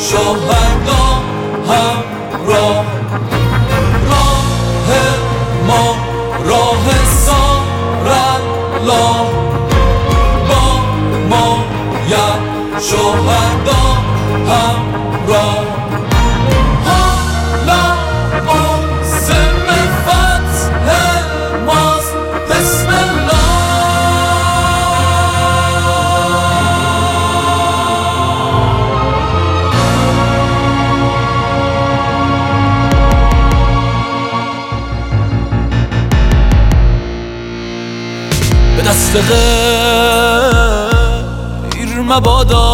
شهدا هم راه ما راه سارلا دست غیر مبادا.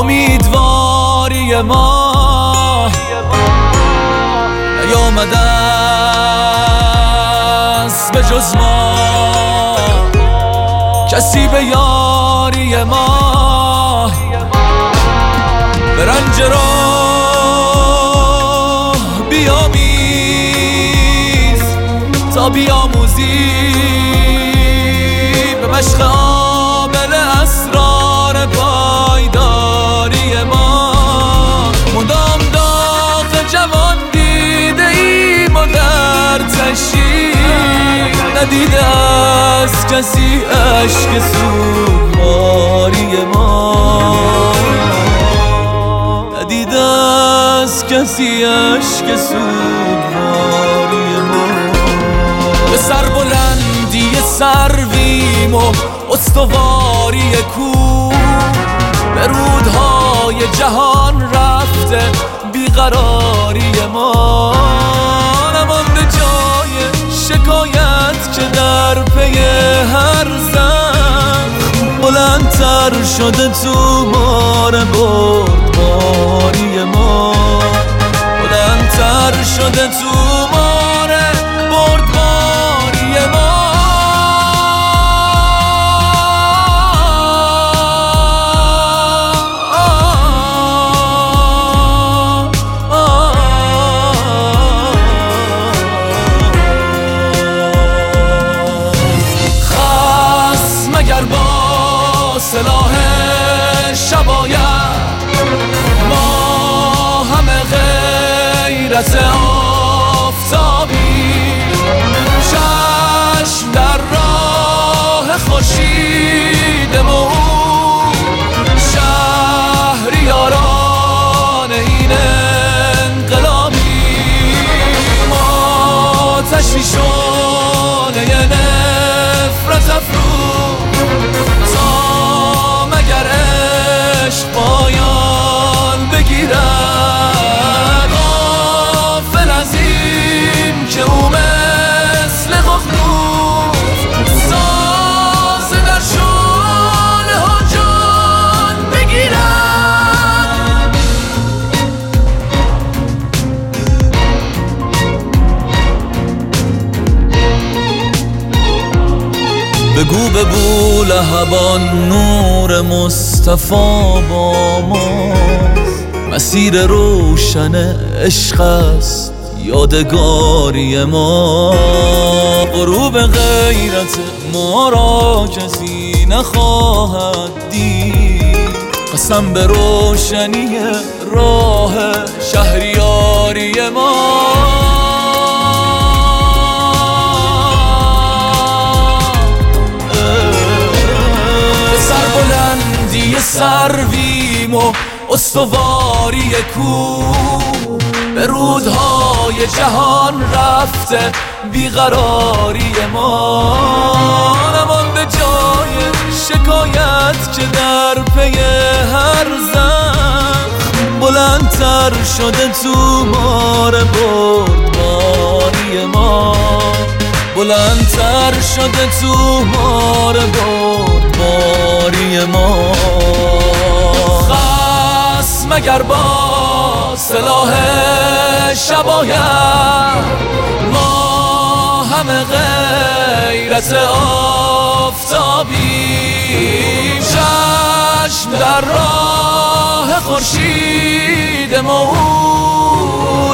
امیدواری ما نیامده است به جز ما. کسی به یاری ما به رنج بیامیز تا بیاموزی ندیده از کسی عشق سوگواری ما. ندیده از کسی عشق سوگواری ما. به سر بلندی سرویم و استواری کو. به رودهای جهان رفته بیقراری بلندتر شده تو مار بردباری ما. بلندتر شده تو سلاح شباید ما همه غیرت آفتابی. چشم در راه خورشید موعود شهریاران این انقلابی. ما تشویشانه بگو به بولهبان نور مصطفی با ماست. مسیر روشن عشق است یادگاری ما. غروب غیرت ما را کسی نخواهد دید. قسم به روشنی راه شهریاری ما. سرویم و استواری کو. به رودهای جهان رفته بیقراری ما. نمانده جای شکایت که در پی هر زخم بلندتر شده تو مار بردباری ما. بلندتر شده تو مار بردباری مگر با سلاح شباید ما همه غیرت آفتابی چشم در راه خورشید موعود